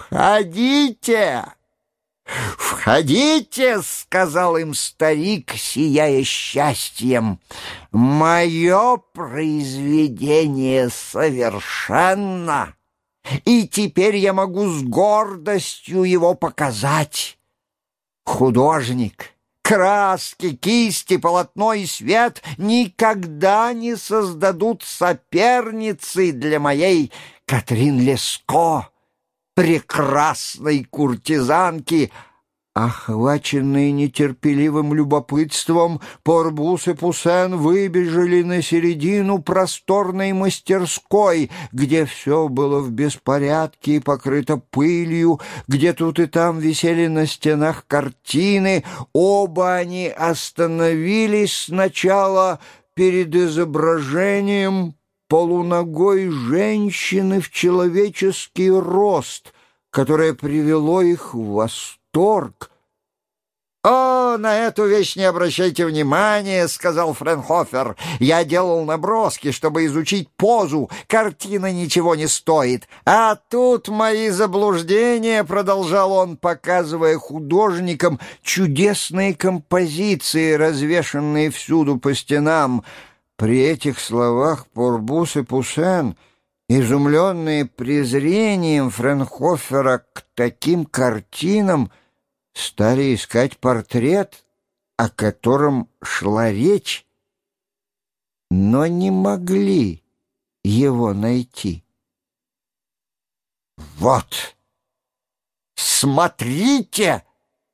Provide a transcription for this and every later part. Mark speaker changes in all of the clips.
Speaker 1: «Входите!» «Входите!» — сказал им старик, сияя счастьем. «Мое произведение совершенно, и теперь я могу с гордостью его показать. Художник, краски, кисти, полотно и свет никогда не создадут соперницы для моей Катрин Леско» прекрасной куртизанки. Охваченные нетерпеливым любопытством, Порбус и Пусен выбежали на середину просторной мастерской, где все было в беспорядке и покрыто пылью, где тут и там висели на стенах картины. Оба они остановились сначала перед изображением полуногой женщины в человеческий рост, которое привело их в восторг. «О, на эту вещь не обращайте внимания», — сказал Френхофер. «Я делал наброски, чтобы изучить позу. Картина ничего не стоит. А тут мои заблуждения», — продолжал он, показывая художникам чудесные композиции, развешанные всюду по стенам. При этих словах Порбус и Пусен, изумленные презрением Френхофера к таким картинам, стали искать портрет, о котором шла речь, но не могли его найти. «Вот! Смотрите!» —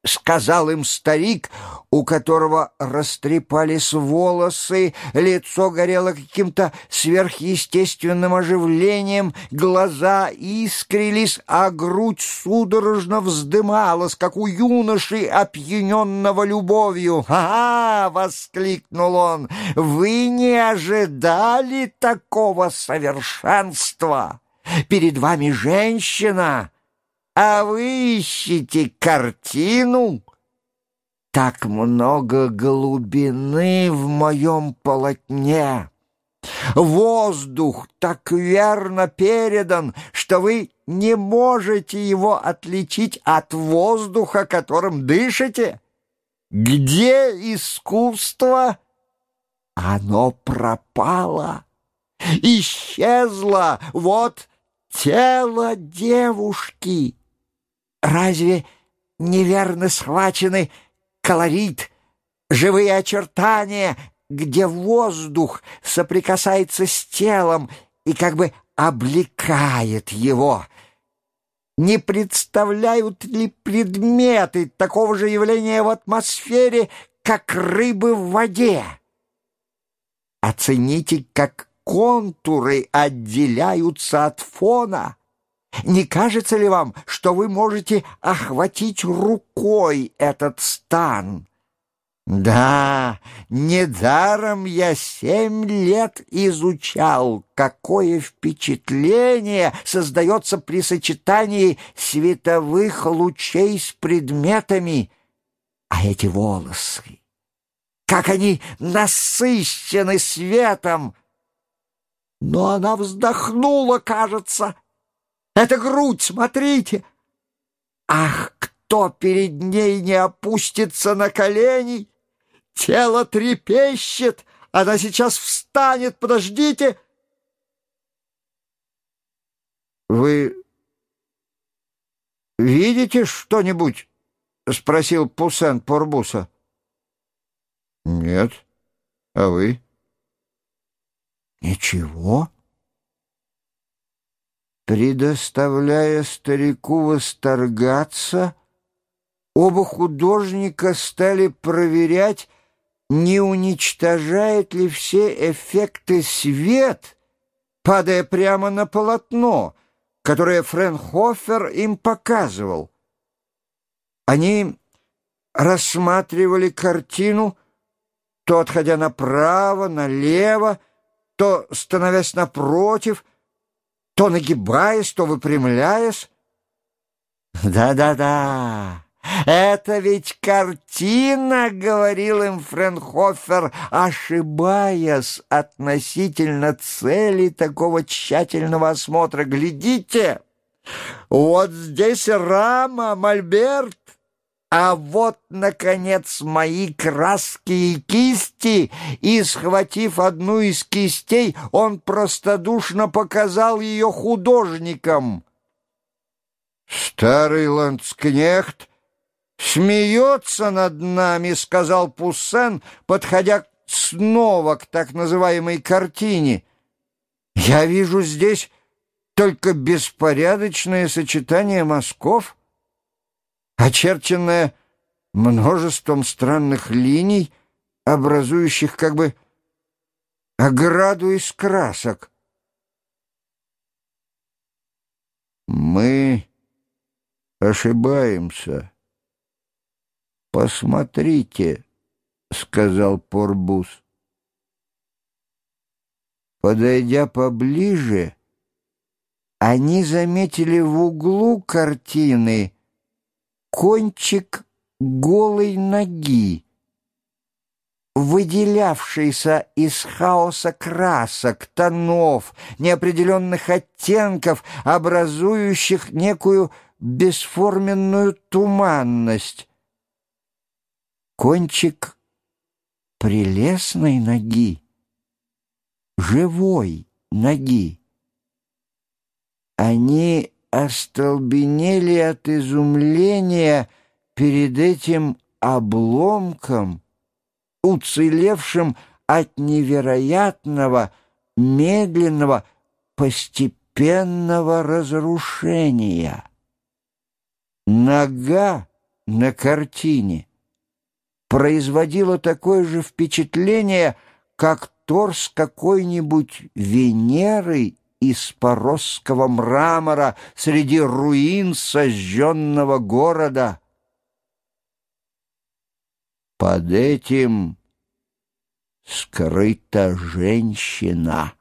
Speaker 1: сказал им старик, у которого растрепались волосы, лицо горело каким-то сверхъестественным оживлением, глаза искрились, а грудь судорожно вздымалась, как у юноши, опьяненного любовью. «Ага!» — воскликнул он. «Вы не ожидали такого совершенства! Перед вами женщина!» А вы ищете картину? Так много глубины в моем полотне. Воздух так верно передан, что вы не можете его отличить от воздуха, которым дышите. Где искусство? Оно пропало, исчезло. Вот тело девушки. Разве неверно схвачены колорит, живые очертания, где воздух соприкасается с телом и как бы облекает его? Не представляют ли предметы такого же явления в атмосфере, как рыбы в воде? Оцените, как контуры отделяются от фона. Не кажется ли вам, что вы можете охватить рукой этот стан? Да, недаром я семь лет изучал, какое впечатление создается при сочетании световых лучей с предметами. А эти волосы, как они насыщены светом! Но она вздохнула, кажется, — это грудь, смотрите! Ах, кто перед ней не опустится на колени! Тело трепещет, она сейчас встанет, подождите!» «Вы видите что-нибудь?» — спросил Пусен Порбуса. «Нет. А вы?» «Ничего?» Предоставляя старику восторгаться, оба художника стали проверять, не уничтожает ли все эффекты свет, падая прямо на полотно, которое Френхофер им показывал. Они рассматривали картину, то отходя направо, налево, то становясь напротив — то нагибаясь, то выпрямляясь. «Да-да-да, это ведь картина», — говорил им Френхофер, ошибаясь относительно цели такого тщательного осмотра. «Глядите, Вот здесь рама, мольберт. А вот, наконец, мои краски и кисти, и, схватив одну из кистей, он простодушно показал ее художникам. Старый ландскнехт смеется над нами, сказал Пуссен, подходя снова к так называемой картине. Я вижу здесь только беспорядочное сочетание мазков очерченная множеством странных линий, образующих как бы ограду из красок. Мы ошибаемся. Посмотрите, — сказал Порбус. Подойдя поближе, они заметили в углу картины кончик голой ноги, выделявшийся из хаоса красок, тонов, неопределенных оттенков, образующих некую бесформенную туманность. Кончик прелестной ноги, живой ноги. Они остолбенели от изумления перед этим обломком, уцелевшим от невероятного, медленного, постепенного разрушения. Нога на картине производила такое же впечатление, как торс какой-нибудь Венеры из поросского мрамора среди руин сожженного города. Под этим скрыта женщина,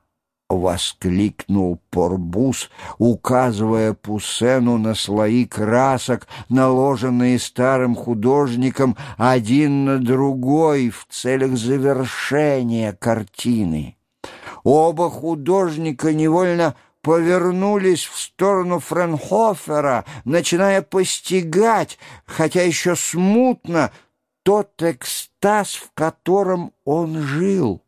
Speaker 1: — воскликнул Порбус, указывая Пусену на слои красок, наложенные старым художником один на другой в целях завершения картины. Оба художника невольно повернулись в сторону Френхофера, начиная постигать, хотя еще смутно, тот экстаз, в котором он жил.